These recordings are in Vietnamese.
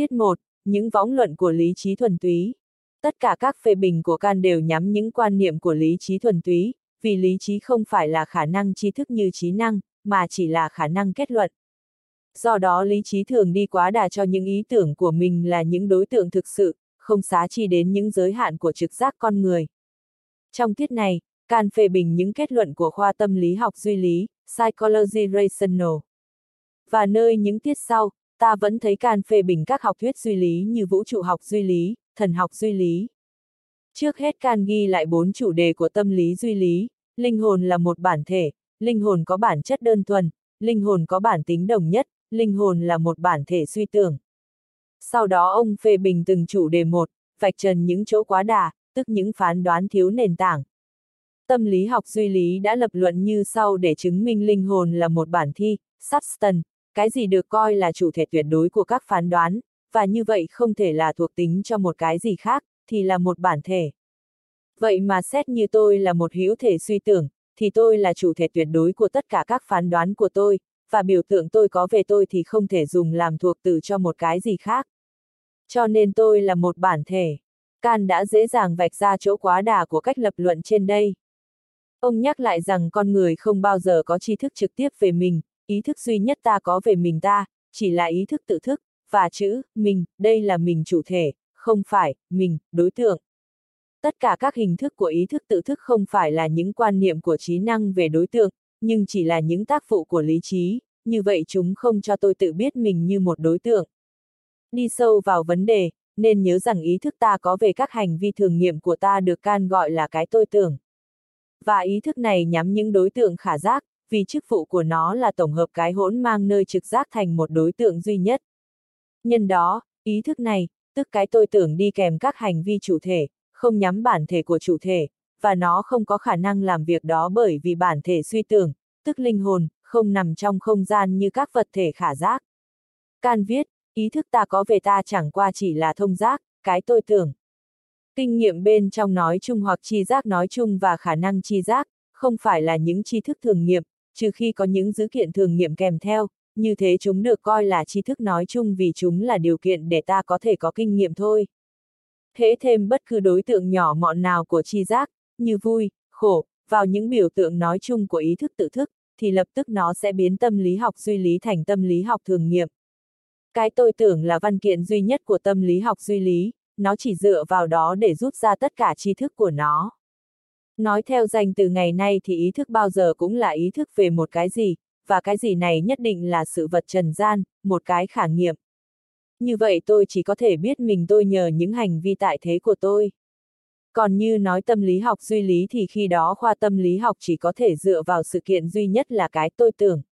Tiết 1, những võng luận của lý trí thuần túy. Tất cả các phê bình của can đều nhắm những quan niệm của lý trí thuần túy, vì lý trí không phải là khả năng tri thức như trí năng, mà chỉ là khả năng kết luận. Do đó lý trí thường đi quá đà cho những ý tưởng của mình là những đối tượng thực sự, không xá chi đến những giới hạn của trực giác con người. Trong tiết này, can phê bình những kết luận của khoa tâm lý học duy lý, Psychology Rational. Và nơi những tiết sau, ta vẫn thấy can phê bình các học thuyết duy lý như vũ trụ học duy lý, thần học duy lý. Trước hết can ghi lại bốn chủ đề của tâm lý duy lý, linh hồn là một bản thể, linh hồn có bản chất đơn thuần, linh hồn có bản tính đồng nhất, linh hồn là một bản thể suy tưởng. Sau đó ông phê bình từng chủ đề một, vạch trần những chỗ quá đà, tức những phán đoán thiếu nền tảng. Tâm lý học duy lý đã lập luận như sau để chứng minh linh hồn là một bản thi, substance, cái gì được coi là chủ thể tuyệt đối của các phán đoán, và như vậy không thể là thuộc tính cho một cái gì khác, thì là một bản thể. Vậy mà xét như tôi là một hữu thể suy tưởng, thì tôi là chủ thể tuyệt đối của tất cả các phán đoán của tôi, và biểu tượng tôi có về tôi thì không thể dùng làm thuộc từ cho một cái gì khác. Cho nên tôi là một bản thể. Can đã dễ dàng vạch ra chỗ quá đà của cách lập luận trên đây. Ông nhắc lại rằng con người không bao giờ có tri thức trực tiếp về mình, ý thức duy nhất ta có về mình ta, chỉ là ý thức tự thức, và chữ, mình, đây là mình chủ thể, không phải, mình, đối tượng. Tất cả các hình thức của ý thức tự thức không phải là những quan niệm của trí năng về đối tượng, nhưng chỉ là những tác phụ của lý trí, như vậy chúng không cho tôi tự biết mình như một đối tượng. Đi sâu vào vấn đề, nên nhớ rằng ý thức ta có về các hành vi thường nghiệm của ta được can gọi là cái tôi tưởng. Và ý thức này nhắm những đối tượng khả giác, vì chức vụ của nó là tổng hợp cái hỗn mang nơi trực giác thành một đối tượng duy nhất. Nhân đó, ý thức này, tức cái tôi tưởng đi kèm các hành vi chủ thể, không nhắm bản thể của chủ thể, và nó không có khả năng làm việc đó bởi vì bản thể suy tưởng, tức linh hồn, không nằm trong không gian như các vật thể khả giác. Can viết, ý thức ta có về ta chẳng qua chỉ là thông giác, cái tôi tưởng. Kinh nghiệm bên trong nói chung hoặc chi giác nói chung và khả năng chi giác, không phải là những tri thức thường nghiệm, trừ khi có những dữ kiện thường nghiệm kèm theo, như thế chúng được coi là tri thức nói chung vì chúng là điều kiện để ta có thể có kinh nghiệm thôi. Thế thêm bất cứ đối tượng nhỏ mọn nào của tri giác, như vui, khổ, vào những biểu tượng nói chung của ý thức tự thức, thì lập tức nó sẽ biến tâm lý học duy lý thành tâm lý học thường nghiệm. Cái tôi tưởng là văn kiện duy nhất của tâm lý học duy lý, nó chỉ dựa vào đó để rút ra tất cả tri thức của nó. Nói theo danh từ ngày nay thì ý thức bao giờ cũng là ý thức về một cái gì, và cái gì này nhất định là sự vật trần gian, một cái khả nghiệm. Như vậy tôi chỉ có thể biết mình tôi nhờ những hành vi tại thế của tôi. Còn như nói tâm lý học duy lý thì khi đó khoa tâm lý học chỉ có thể dựa vào sự kiện duy nhất là cái tôi tưởng.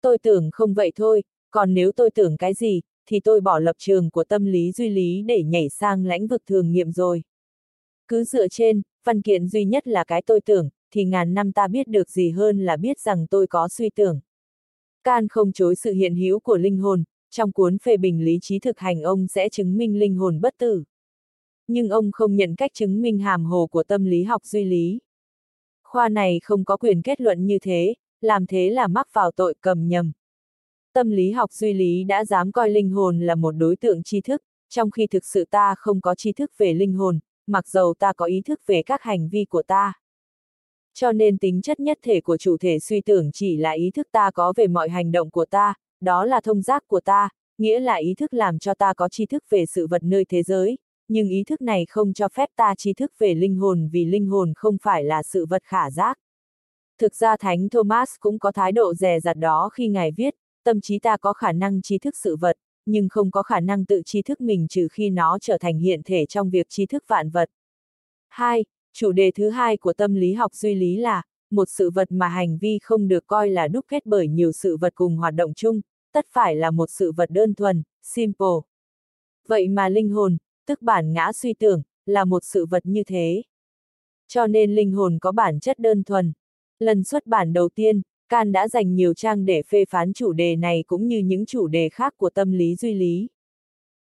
Tôi tưởng không vậy thôi, còn nếu tôi tưởng cái gì, thì tôi bỏ lập trường của tâm lý duy lý để nhảy sang lãnh vực thường nghiệm rồi. Cứ dựa trên, văn kiện duy nhất là cái tôi tưởng, thì ngàn năm ta biết được gì hơn là biết rằng tôi có suy tưởng. Can không chối sự hiện hữu của linh hồn, trong cuốn phê bình lý trí thực hành ông sẽ chứng minh linh hồn bất tử. Nhưng ông không nhận cách chứng minh hàm hồ của tâm lý học duy lý. Khoa này không có quyền kết luận như thế, làm thế là mắc vào tội cầm nhầm. Tâm lý học duy lý đã dám coi linh hồn là một đối tượng tri thức, trong khi thực sự ta không có tri thức về linh hồn, mặc dầu ta có ý thức về các hành vi của ta. Cho nên tính chất nhất thể của chủ thể suy tưởng chỉ là ý thức ta có về mọi hành động của ta, đó là thông giác của ta, nghĩa là ý thức làm cho ta có tri thức về sự vật nơi thế giới, nhưng ý thức này không cho phép ta tri thức về linh hồn vì linh hồn không phải là sự vật khả giác. Thực ra Thánh Thomas cũng có thái độ dè rặt đó khi Ngài viết, tâm trí ta có khả năng tri thức sự vật, nhưng không có khả năng tự tri thức mình trừ khi nó trở thành hiện thể trong việc tri thức vạn vật. 2. Chủ đề thứ hai của tâm lý học duy lý là, một sự vật mà hành vi không được coi là đúc kết bởi nhiều sự vật cùng hoạt động chung, tất phải là một sự vật đơn thuần, simple. Vậy mà linh hồn, tức bản ngã suy tưởng, là một sự vật như thế. Cho nên linh hồn có bản chất đơn thuần. Lần xuất bản đầu tiên, Can đã dành nhiều trang để phê phán chủ đề này cũng như những chủ đề khác của tâm lý duy lý.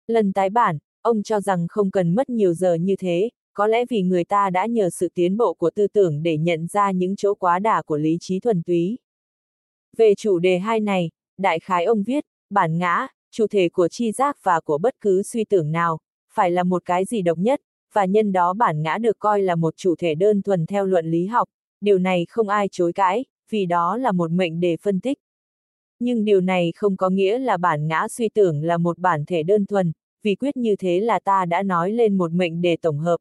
Lần tái bản, ông cho rằng không cần mất nhiều giờ như thế, có lẽ vì người ta đã nhờ sự tiến bộ của tư tưởng để nhận ra những chỗ quá đà của lý trí thuần túy. Về chủ đề hai này, đại khái ông viết, bản ngã, chủ thể của chi giác và của bất cứ suy tưởng nào, phải là một cái gì độc nhất, và nhân đó bản ngã được coi là một chủ thể đơn thuần theo luận lý học, điều này không ai chối cãi, vì đó là một mệnh đề phân tích. Nhưng điều này không có nghĩa là bản ngã suy tưởng là một bản thể đơn thuần, vì quyết như thế là ta đã nói lên một mệnh đề tổng hợp.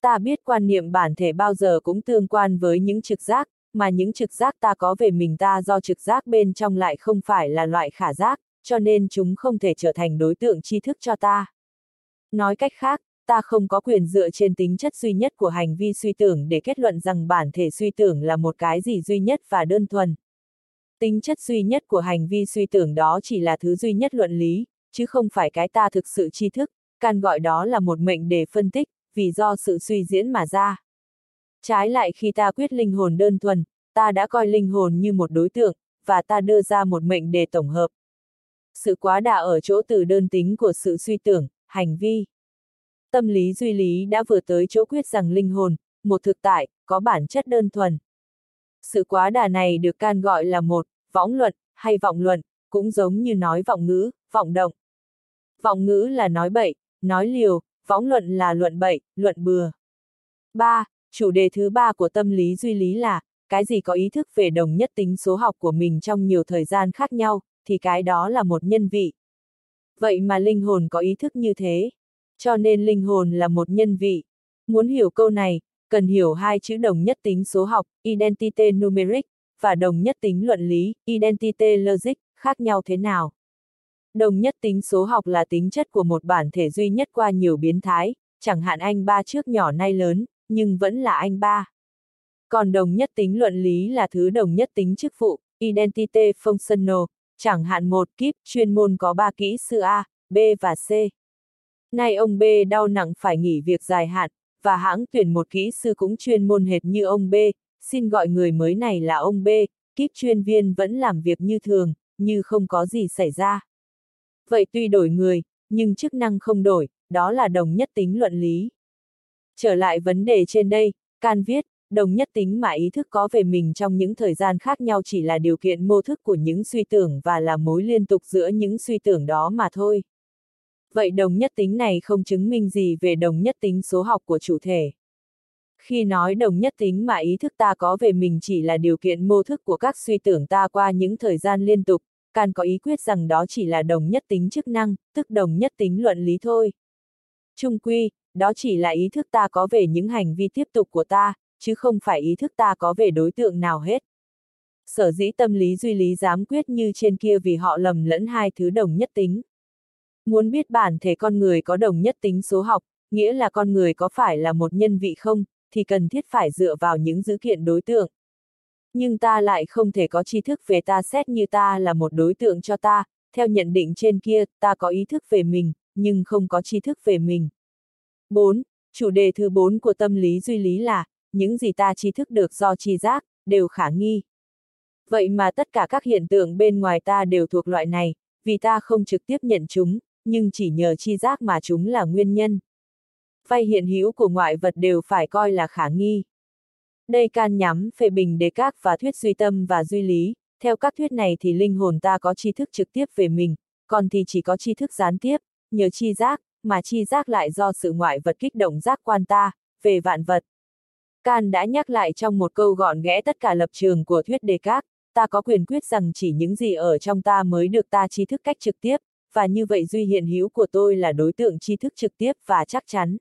Ta biết quan niệm bản thể bao giờ cũng tương quan với những trực giác, mà những trực giác ta có về mình ta do trực giác bên trong lại không phải là loại khả giác, cho nên chúng không thể trở thành đối tượng tri thức cho ta. Nói cách khác, ta không có quyền dựa trên tính chất duy nhất của hành vi suy tưởng để kết luận rằng bản thể suy tưởng là một cái gì duy nhất và đơn thuần. Tính chất duy nhất của hành vi suy tưởng đó chỉ là thứ duy nhất luận lý, chứ không phải cái ta thực sự tri thức, can gọi đó là một mệnh để phân tích, vì do sự suy diễn mà ra. Trái lại khi ta quyết linh hồn đơn thuần, ta đã coi linh hồn như một đối tượng, và ta đưa ra một mệnh đề tổng hợp. Sự quá đà ở chỗ từ đơn tính của sự suy tưởng, hành vi. Tâm lý duy lý đã vừa tới chỗ quyết rằng linh hồn, một thực tại, có bản chất đơn thuần. Sự quá đà này được can gọi là một, võng luận, hay vọng luận, cũng giống như nói vọng ngữ, vọng động. Vọng ngữ là nói bậy, nói liều, võng luận là luận bậy, luận bừa. 3. Chủ đề thứ ba của tâm lý duy lý là, cái gì có ý thức về đồng nhất tính số học của mình trong nhiều thời gian khác nhau, thì cái đó là một nhân vị. Vậy mà linh hồn có ý thức như thế. Cho nên linh hồn là một nhân vị. Muốn hiểu câu này, cần hiểu hai chữ đồng nhất tính số học, identity numeric, và đồng nhất tính luận lý, identity logic, khác nhau thế nào. Đồng nhất tính số học là tính chất của một bản thể duy nhất qua nhiều biến thái, chẳng hạn anh ba trước nhỏ nay lớn, nhưng vẫn là anh ba. Còn đồng nhất tính luận lý là thứ đồng nhất tính chức vụ, identity functional, chẳng hạn một kíp chuyên môn có ba kỹ sư A, B và C. Nay ông B đau nặng phải nghỉ việc dài hạn, và hãng tuyển một kỹ sư cũng chuyên môn hệt như ông B, xin gọi người mới này là ông B, kíp chuyên viên vẫn làm việc như thường, như không có gì xảy ra. Vậy tuy đổi người, nhưng chức năng không đổi, đó là đồng nhất tính luận lý. Trở lại vấn đề trên đây, Can viết, đồng nhất tính mà ý thức có về mình trong những thời gian khác nhau chỉ là điều kiện mô thức của những suy tưởng và là mối liên tục giữa những suy tưởng đó mà thôi. Vậy đồng nhất tính này không chứng minh gì về đồng nhất tính số học của chủ thể. Khi nói đồng nhất tính mà ý thức ta có về mình chỉ là điều kiện mô thức của các suy tưởng ta qua những thời gian liên tục, Can có ý quyết rằng đó chỉ là đồng nhất tính chức năng, tức đồng nhất tính luận lý thôi. Trung quy, đó chỉ là ý thức ta có về những hành vi tiếp tục của ta, chứ không phải ý thức ta có về đối tượng nào hết. Sở dĩ tâm lý duy lý dám quyết như trên kia vì họ lầm lẫn hai thứ đồng nhất tính. Muốn biết bản thể con người có đồng nhất tính số học, nghĩa là con người có phải là một nhân vị không, thì cần thiết phải dựa vào những dữ kiện đối tượng. Nhưng ta lại không thể có tri thức về ta xét như ta là một đối tượng cho ta, theo nhận định trên kia, ta có ý thức về mình, nhưng không có tri thức về mình. 4. Chủ đề thứ 4 của tâm lý duy lý là, những gì ta tri thức được do tri giác, đều khả nghi. Vậy mà tất cả các hiện tượng bên ngoài ta đều thuộc loại này, vì ta không trực tiếp nhận chúng, nhưng chỉ nhờ chi giác mà chúng là nguyên nhân. Vay hiện hữu của ngoại vật đều phải coi là khả nghi. Đây can nhắm phê bình đề các và thuyết duy tâm và duy lý, theo các thuyết này thì linh hồn ta có tri thức trực tiếp về mình, còn thì chỉ có tri thức gián tiếp, nhờ chi giác, mà chi giác lại do sự ngoại vật kích động giác quan ta, về vạn vật. Can đã nhắc lại trong một câu gọn ghẽ tất cả lập trường của thuyết đề các, ta có quyền quyết rằng chỉ những gì ở trong ta mới được ta tri thức cách trực tiếp, và như vậy duy hiện hữu của tôi là đối tượng tri thức trực tiếp và chắc chắn.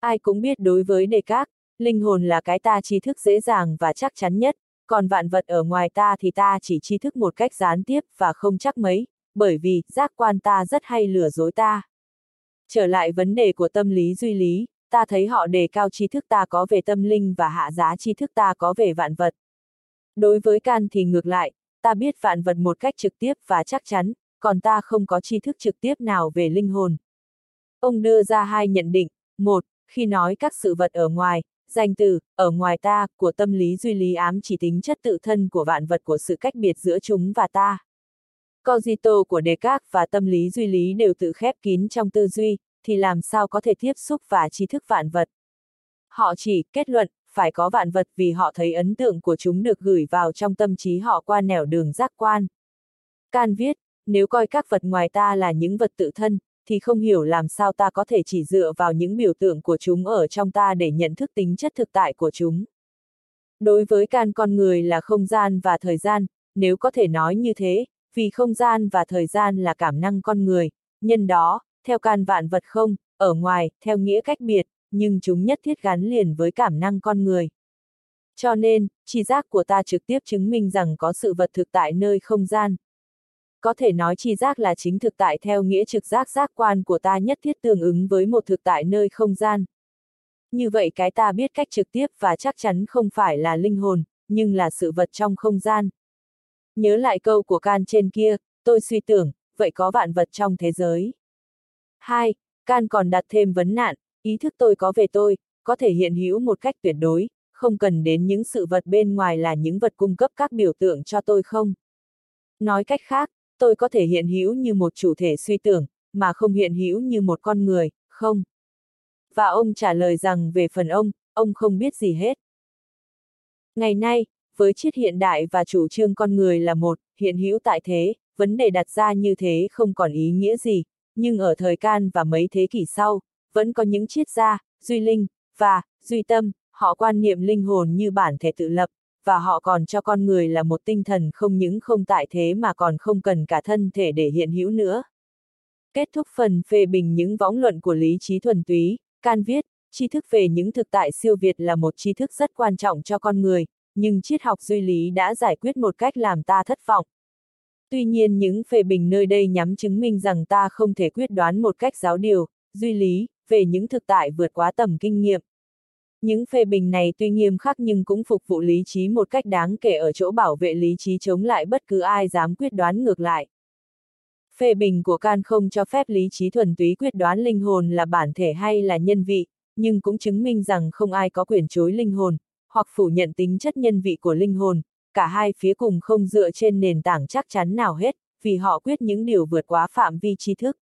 Ai cũng biết đối với đề các, linh hồn là cái ta tri thức dễ dàng và chắc chắn nhất, còn vạn vật ở ngoài ta thì ta chỉ tri thức một cách gián tiếp và không chắc mấy, bởi vì giác quan ta rất hay lừa dối ta. Trở lại vấn đề của tâm lý duy lý, ta thấy họ đề cao tri thức ta có về tâm linh và hạ giá tri thức ta có về vạn vật. Đối với can thì ngược lại, ta biết vạn vật một cách trực tiếp và chắc chắn, còn ta không có tri thức trực tiếp nào về linh hồn. Ông đưa ra hai nhận định, một, khi nói các sự vật ở ngoài, danh từ, ở ngoài ta, của tâm lý duy lý ám chỉ tính chất tự thân của vạn vật của sự cách biệt giữa chúng và ta. Cogito của Descartes và tâm lý duy lý đều tự khép kín trong tư duy, thì làm sao có thể tiếp xúc và tri thức vạn vật. Họ chỉ kết luận, phải có vạn vật vì họ thấy ấn tượng của chúng được gửi vào trong tâm trí họ qua nẻo đường giác quan. Can viết, nếu coi các vật ngoài ta là những vật tự thân, thì không hiểu làm sao ta có thể chỉ dựa vào những biểu tượng của chúng ở trong ta để nhận thức tính chất thực tại của chúng. Đối với can con người là không gian và thời gian, nếu có thể nói như thế, vì không gian và thời gian là cảm năng con người, nhân đó, theo can vạn vật không, ở ngoài, theo nghĩa cách biệt, nhưng chúng nhất thiết gắn liền với cảm năng con người. Cho nên, tri giác của ta trực tiếp chứng minh rằng có sự vật thực tại nơi không gian. Có thể nói tri giác là chính thực tại theo nghĩa trực giác giác quan của ta nhất thiết tương ứng với một thực tại nơi không gian. Như vậy cái ta biết cách trực tiếp và chắc chắn không phải là linh hồn, nhưng là sự vật trong không gian. Nhớ lại câu của can trên kia, tôi suy tưởng, vậy có vạn vật trong thế giới. 2. Can còn đặt thêm vấn nạn, ý thức tôi có về tôi, có thể hiện hữu một cách tuyệt đối, không cần đến những sự vật bên ngoài là những vật cung cấp các biểu tượng cho tôi không. Nói cách khác, tôi có thể hiện hữu như một chủ thể suy tưởng, mà không hiện hữu như một con người, không. Và ông trả lời rằng về phần ông, ông không biết gì hết. Ngày nay, với triết hiện đại và chủ trương con người là một, hiện hữu tại thế, vấn đề đặt ra như thế không còn ý nghĩa gì, nhưng ở thời can và mấy thế kỷ sau, vẫn có những triết gia, duy linh, và, duy tâm, họ quan niệm linh hồn như bản thể tự lập, và họ còn cho con người là một tinh thần không những không tại thế mà còn không cần cả thân thể để hiện hữu nữa. Kết thúc phần phê bình những võng luận của lý trí thuần túy, can viết, tri thức về những thực tại siêu việt là một tri thức rất quan trọng cho con người, nhưng triết học duy lý đã giải quyết một cách làm ta thất vọng. Tuy nhiên những phê bình nơi đây nhắm chứng minh rằng ta không thể quyết đoán một cách giáo điều, duy lý, về những thực tại vượt quá tầm kinh nghiệm. Những phê bình này tuy nghiêm khắc nhưng cũng phục vụ lý trí một cách đáng kể ở chỗ bảo vệ lý trí chống lại bất cứ ai dám quyết đoán ngược lại. Phê bình của Can không cho phép lý trí thuần túy quyết đoán linh hồn là bản thể hay là nhân vị, nhưng cũng chứng minh rằng không ai có quyền chối linh hồn, hoặc phủ nhận tính chất nhân vị của linh hồn, cả hai phía cùng không dựa trên nền tảng chắc chắn nào hết, vì họ quyết những điều vượt quá phạm vi tri thức.